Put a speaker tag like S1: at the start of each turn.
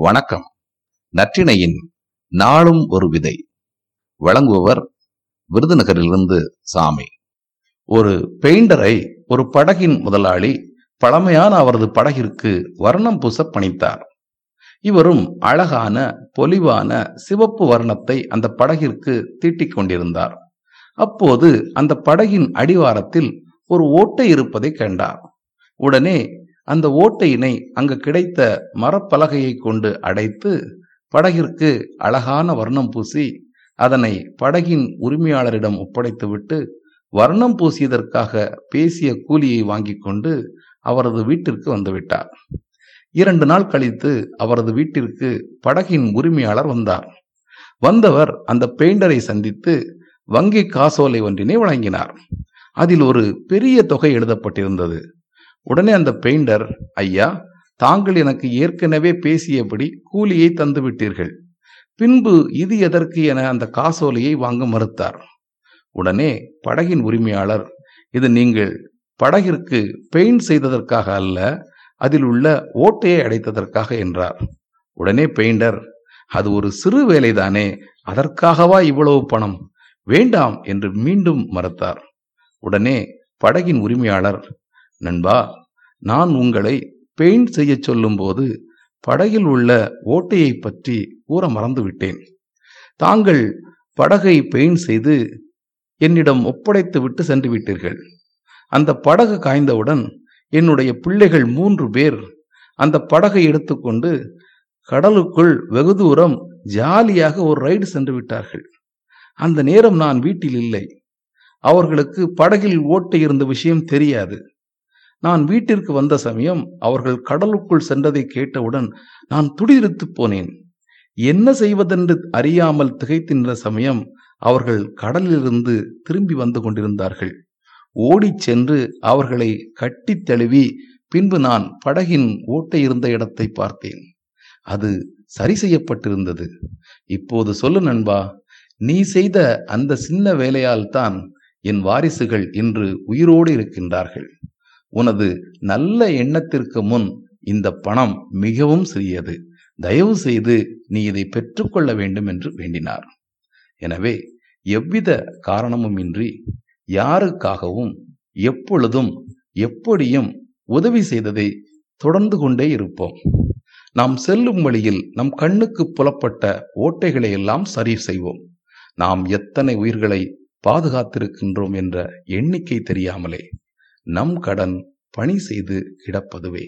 S1: வணக்கம். நற்றிணையின் நாளும் ஒரு விதை. வழங்குபவர் விருதுநகரிலிருந்து சாமி. ஒரு பெயிண்டரை ஒரு படகின் முதலாளி பழமையான அவரது படகிற்கு வர்ணம் பூச பணித்தார். இவரும் அழகான பொலிவான சிவப்பு வர்ணத்தை அந்த படகிற்கு தீட்டிக் கொண்டிருந்தார். அப்போது அந்த படகின் அடிவாரத்தில் ஒரு ஓட்டை இருப்பதை கண்டார். உடனே அந்த ஓட்டையினை அங்கு கிடைத்த மரப்பலகையை கொண்டு அடைத்து படகிற்கு அழகான வர்ணம் பூசி அதனை படகின் உரிமையாளரிடம் ஒப்படைத்துவிட்டு வர்ணம் பூசியதற்காக பேசிய கூலியை வாங்கி கொண்டு அவரது வீட்டிற்கு வந்துவிட்டார் இரண்டு நாள் கழித்து அவரது வீட்டிற்கு படகின் உரிமையாளர் வந்தார். வந்தவர் அந்த பெயிண்டரை சந்தித்து வங்கி காசோலை ஒன்றினை வழங்கினார். அதில் ஒரு பெரிய தொகை எழுதப்பட்டிருந்தது. உடனே அந்த பெயிண்டர் ஐயா தாங்கள் எனக்கு ஏற்கனவே பேசியபடி கூலியை தந்துவிட்டீர்கள் பின்பு இது எதற்கு என அந்த காசோலையை வாங்க மறுத்தார். உடனே படகின் உரிமையாளர் இது நீங்கள் படகிற்கு பெயிண்ட் செய்ததற்காக அல்ல அதில் உள்ள ஓட்டையை அடைத்ததற்காக என்றார். உடனே பெயிண்டர் அது ஒரு சிறு வேலைதானே அதற்காகவா இவ்வளவு பணம்? வேண்டாம் என்று மீண்டும் மறுத்தார். உடனே படகின் உரிமையாளர் நண்பா நான் உங்களை பெயிண்ட் செய்ய சொல்லும்போது படகில் உள்ள ஓட்டையை பற்றி கூற மறந்துவிட்டேன். தாங்கள் படகை பெயிண்ட் செய்து என்னிடம் ஒப்படைத்து விட்டு சென்று விட்டீர்கள். அந்த படகு காய்ந்தவுடன் என்னுடைய பிள்ளைகள் மூன்று பேர் அந்த படகை எடுத்துக்கொண்டு கடலுக்குள் வெகு தூரம் ஜாலியாக ஒரு ரைடு சென்று விட்டார்கள். அந்த நேரம் நான் வீட்டில் இல்லை. அவர்களுக்கு படகில் ஓட்டை இருந்த விஷயம் தெரியாது. நான் வீட்டிற்கு வந்த சமயம் அவர்கள் கடலுக்குள் சென்றதை கேட்டவுடன் நான் துடிதுடித்து போனேன். என்ன செய்வதென்று அறியாமல் திகைத்து நின்ற சமயம் அவர்கள் கடலிலிருந்து திரும்பி வந்து கொண்டிருந்தார்கள். ஓடிச் சென்று அவர்களை கட்டித் தழுவி பின்பு நான் படகின் ஓட்டை இருந்த இடத்தை பார்த்தேன். அது சரி செய்யப்பட்டிருந்தது. இப்போது சொல்லு நண்பா நீ செய்த அந்த சின்ன வேலையால் தான் என் வாரிசுகள் இன்று உயிரோடு இருக்கின்றார்கள். உனது நல்ல எண்ணத்திற்கு முன் இந்த பணம் மிகவும் சிறியது. தயவு செய்து நீ இதை பெற்றுக்கொள்ள வேண்டும் என்று வேண்டினார். எனவே எவ்வித காரணமுமின்றி யாருக்காகவும் எப்பொழுதும் எப்படியும் உதவி செய்ததை தொடர்ந்து கொண்டே இருப்போம். நாம் செல்லும் வழியில் நம் கண்ணுக்கு புலப்பட்ட ஓட்டைகளை எல்லாம் சரி செய்வோம். நாம் எத்தனை உயிர்களை பாதுகாத்திருக்கின்றோம் என்ற எண்ணிக்கை தெரியாமலே. நம் கடன் பணி செய்து கிடப்பதுவே.